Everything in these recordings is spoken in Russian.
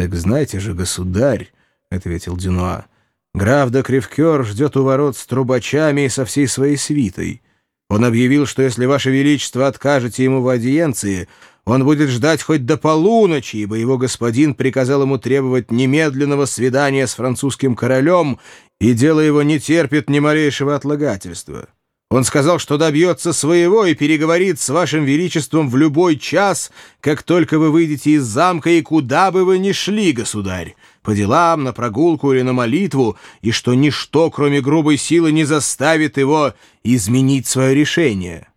«Так знайте же, государь», — ответил Дюнуа, — «граф де Кривкер ждет у ворот с трубачами и со всей своей свитой. Он объявил, что если ваше величество откажете ему в аудиенции, он будет ждать хоть до полуночи, ибо его господин приказал ему требовать немедленного свидания с французским королем, и дело его не терпит ни малейшего отлагательства». Он сказал, что добьется своего и переговорит с вашим величеством в любой час, как только вы выйдете из замка и куда бы вы ни шли, государь, по делам, на прогулку или на молитву, и что ничто, кроме грубой силы, не заставит его изменить свое решение.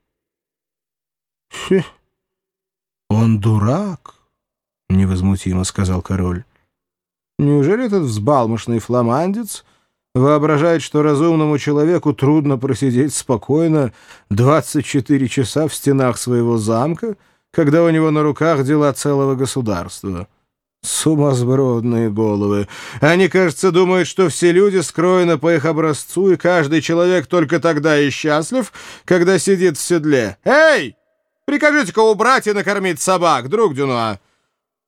«Хе, он дурак», — невозмутимо сказал король. «Неужели этот взбалмошный фламандец...» воображает, что разумному человеку трудно просидеть спокойно 24 часа в стенах своего замка, когда у него на руках дела целого государства. Сумасбродные головы. Они, кажется, думают, что все люди скроены по их образцу, и каждый человек только тогда и счастлив, когда сидит в седле. «Эй! Прикажите-ка убрать и накормить собак, друг Дюнуа.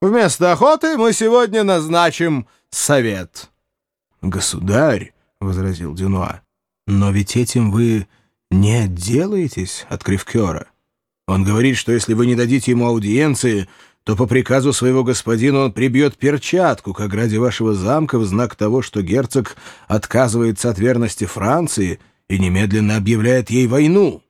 Вместо охоты мы сегодня назначим совет». «Государь!» — возразил Дюнуа. «Но ведь этим вы не отделаетесь от Кривкера. Он говорит, что если вы не дадите ему аудиенции, то по приказу своего господина он прибьет перчатку к ограде вашего замка в знак того, что герцог отказывается от верности Франции и немедленно объявляет ей войну».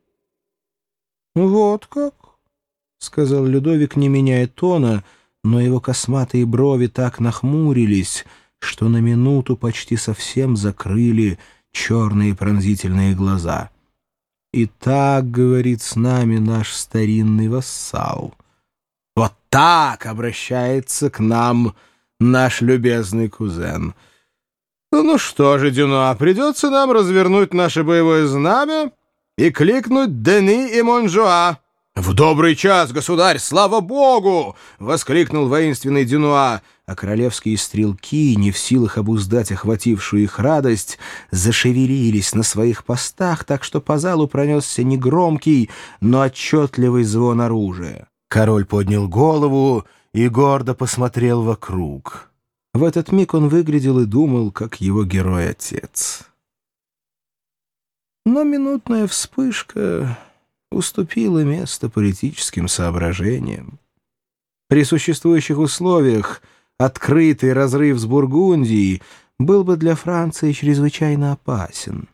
«Вот как?» — сказал Людовик, не меняя тона, но его косматые брови так нахмурились — что на минуту почти совсем закрыли черные пронзительные глаза. «И так, — говорит с нами наш старинный вассал, — вот так обращается к нам наш любезный кузен. Ну что же, Дюна, придется нам развернуть наше боевое знамя и кликнуть Дени и Монжуа». «В добрый час, государь, слава богу!» — воскликнул воинственный Дюнуа, а королевские стрелки, не в силах обуздать охватившую их радость, зашевелились на своих постах, так что по залу пронесся негромкий, но отчетливый звон оружия. Король поднял голову и гордо посмотрел вокруг. В этот миг он выглядел и думал, как его герой-отец. Но минутная вспышка уступила место политическим соображениям. При существующих условиях открытый разрыв с Бургундией был бы для Франции чрезвычайно опасен.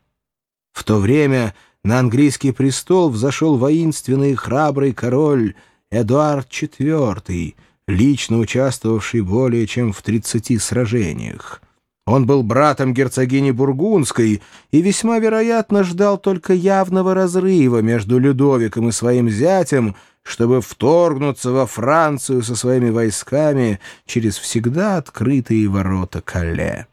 В то время на английский престол взошел воинственный и храбрый король Эдуард IV, лично участвовавший более чем в 30 сражениях. Он был братом герцогини Бургундской и весьма вероятно ждал только явного разрыва между Людовиком и своим зятем, чтобы вторгнуться во Францию со своими войсками через всегда открытые ворота Кале.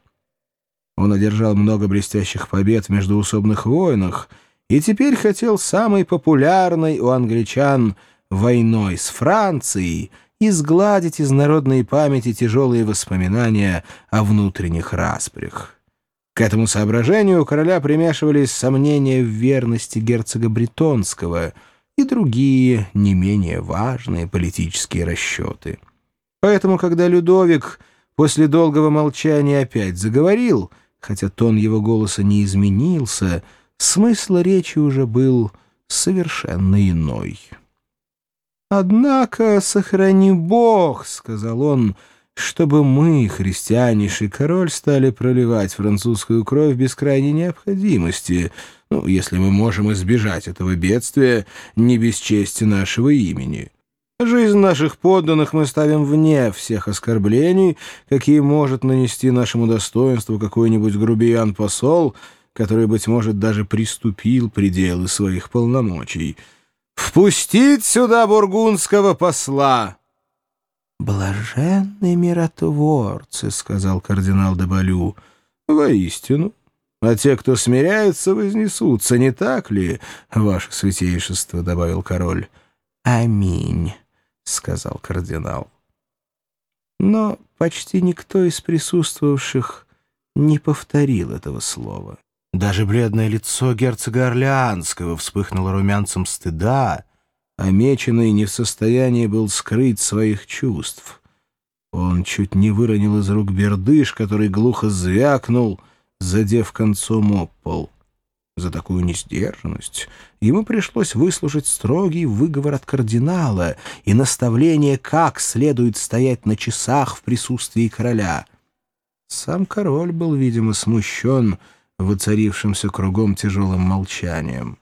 Он одержал много блестящих побед в междуусобных войнах и теперь хотел самой популярной у англичан войной с Францией — изгладить из народной памяти тяжелые воспоминания о внутренних распрях. К этому соображению у короля примешивались сомнения в верности герцога Бретонского и другие не менее важные политические расчеты. Поэтому, когда Людовик после долгого молчания опять заговорил, хотя тон его голоса не изменился, смысл речи уже был совершенно иной. «Однако, сохрани Бог», — сказал он, — «чтобы мы, христианейший король, стали проливать французскую кровь без крайней необходимости, ну, если мы можем избежать этого бедствия не без чести нашего имени». Жизнь наших подданных мы ставим вне всех оскорблений, какие может нанести нашему достоинству какой-нибудь грубиян-посол, который, быть может, даже приступил пределы своих полномочий. «Впустить сюда бургундского посла!» «Блаженные миротворцы», — сказал кардинал де Балю. «Воистину. А те, кто смиряется, вознесутся, не так ли, ваше святейшество?» — добавил король. «Аминь», — сказал кардинал. Но почти никто из присутствовавших не повторил этого слова. Даже бледное лицо герцога Орлеанского вспыхнуло румянцем стыда, а меченый не в состоянии был скрыть своих чувств. Он чуть не выронил из рук бердыш, который глухо звякнул, задев концом об пол. За такую несдержанность ему пришлось выслушать строгий выговор от кардинала и наставление, как следует стоять на часах в присутствии короля. Сам король был, видимо, смущен воцарившимся кругом тяжелым молчанием.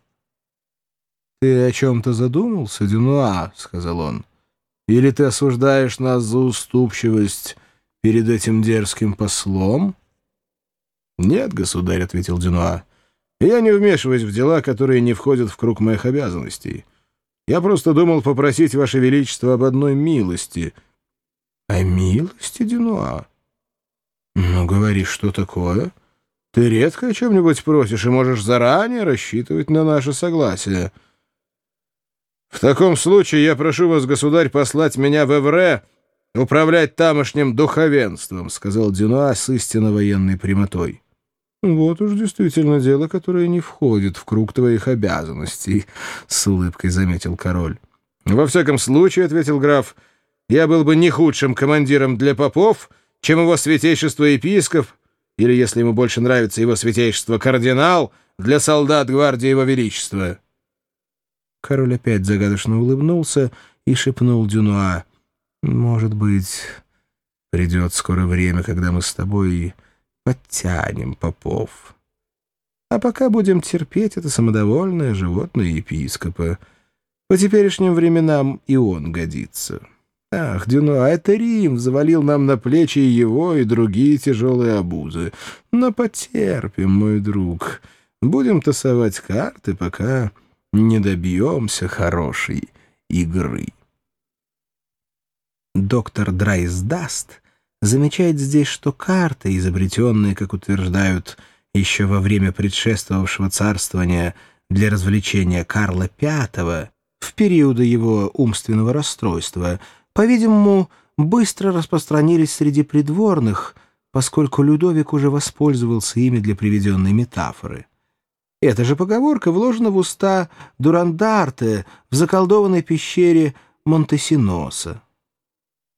«Ты о чем-то задумался, Дюнуа?» — сказал он. «Или ты осуждаешь нас за уступчивость перед этим дерзким послом?» «Нет, государь», — ответил Дюнуа. «Я не вмешиваюсь в дела, которые не входят в круг моих обязанностей. Я просто думал попросить Ваше Величество об одной милости». «О милости, Дюнуа?» «Ну, говори, что такое?» «Ты редко о чем-нибудь просишь и можешь заранее рассчитывать на наше согласие». «В таком случае я прошу вас, государь, послать меня в Эвре управлять тамошним духовенством», — сказал Дюнуа с истинно военной прямотой. «Вот уж действительно дело, которое не входит в круг твоих обязанностей», — с улыбкой заметил король. «Во всяком случае», — ответил граф, — «я был бы не худшим командиром для попов, чем его святейшество епископ, или, если ему больше нравится его святейшество кардинал, для солдат гвардии его величества». Король опять загадочно улыбнулся и шепнул Дюнуа. «Может быть, придет скоро время, когда мы с тобой подтянем попов. А пока будем терпеть это самодовольное животное епископа. По теперешним временам и он годится. Ах, Дюнуа, это Рим завалил нам на плечи его, и другие тяжелые обузы. Но потерпим, мой друг. Будем тасовать карты, пока не добьемся хорошей игры. Доктор Драйсдаст замечает здесь, что карты, изобретенные, как утверждают, еще во время предшествовавшего царствования для развлечения Карла V, в периоды его умственного расстройства, по-видимому, быстро распространились среди придворных, поскольку Людовик уже воспользовался ими для приведенной метафоры. Эта же поговорка вложена в уста Дурандарте в заколдованной пещере Монтесиноса.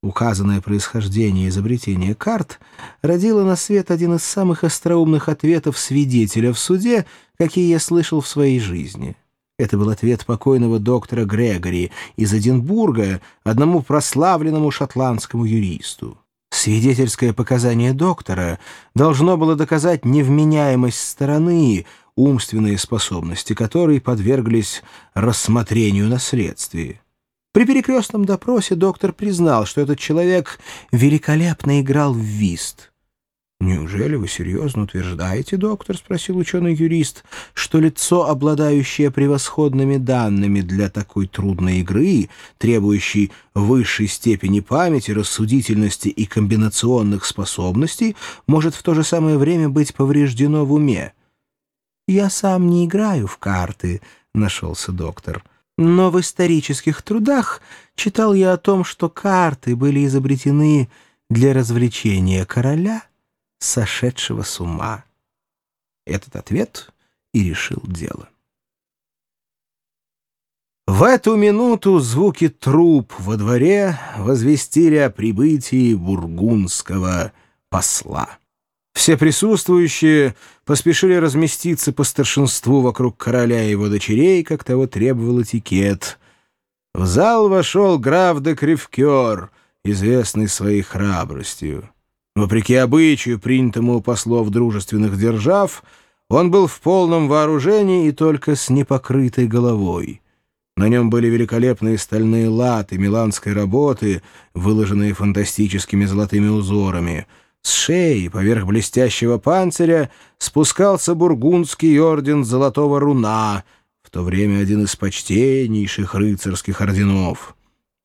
Указанное происхождение изобретения карт родило на свет один из самых остроумных ответов свидетеля в суде, какие я слышал в своей жизни. Это был ответ покойного доктора Грегори из Эдинбурга, одному прославленному шотландскому юристу. Свидетельское показание доктора должно было доказать невменяемость стороны, умственные способности которой подверглись рассмотрению на следствии. При перекрестном допросе доктор признал, что этот человек великолепно играл в вист. «Неужели вы серьезно утверждаете, доктор, — спросил ученый-юрист, — что лицо, обладающее превосходными данными для такой трудной игры, требующей высшей степени памяти, рассудительности и комбинационных способностей, может в то же самое время быть повреждено в уме?» «Я сам не играю в карты», — нашелся доктор. «Но в исторических трудах читал я о том, что карты были изобретены для развлечения короля, сошедшего с ума». Этот ответ и решил дело. В эту минуту звуки труп во дворе возвестили о прибытии бургундского посла. Все присутствующие поспешили разместиться по старшинству вокруг короля и его дочерей, как того требовал этикет. В зал вошел граф де Кривкер, известный своей храбростью. Вопреки обычаю, принятому у послов дружественных держав, он был в полном вооружении и только с непокрытой головой. На нем были великолепные стальные латы миланской работы, выложенные фантастическими золотыми узорами — с шеи, поверх блестящего панциря, спускался бургундский орден Золотого Руна, в то время один из почтеннейших рыцарских орденов.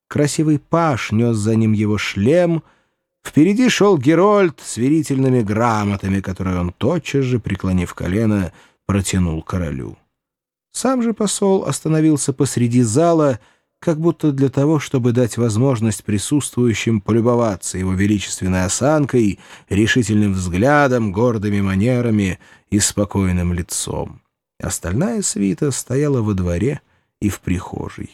Красивый паш нес за ним его шлем, впереди шел Герольд с верительными грамотами, которые он тотчас же, преклонив колено, протянул королю. Сам же посол остановился посреди зала — как будто для того, чтобы дать возможность присутствующим полюбоваться его величественной осанкой, решительным взглядом, гордыми манерами и спокойным лицом. Остальная свита стояла во дворе и в прихожей.